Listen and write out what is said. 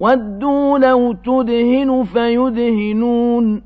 وَدُّوا لَوْ تُدْهِنُ فَيُدْهِنُونَ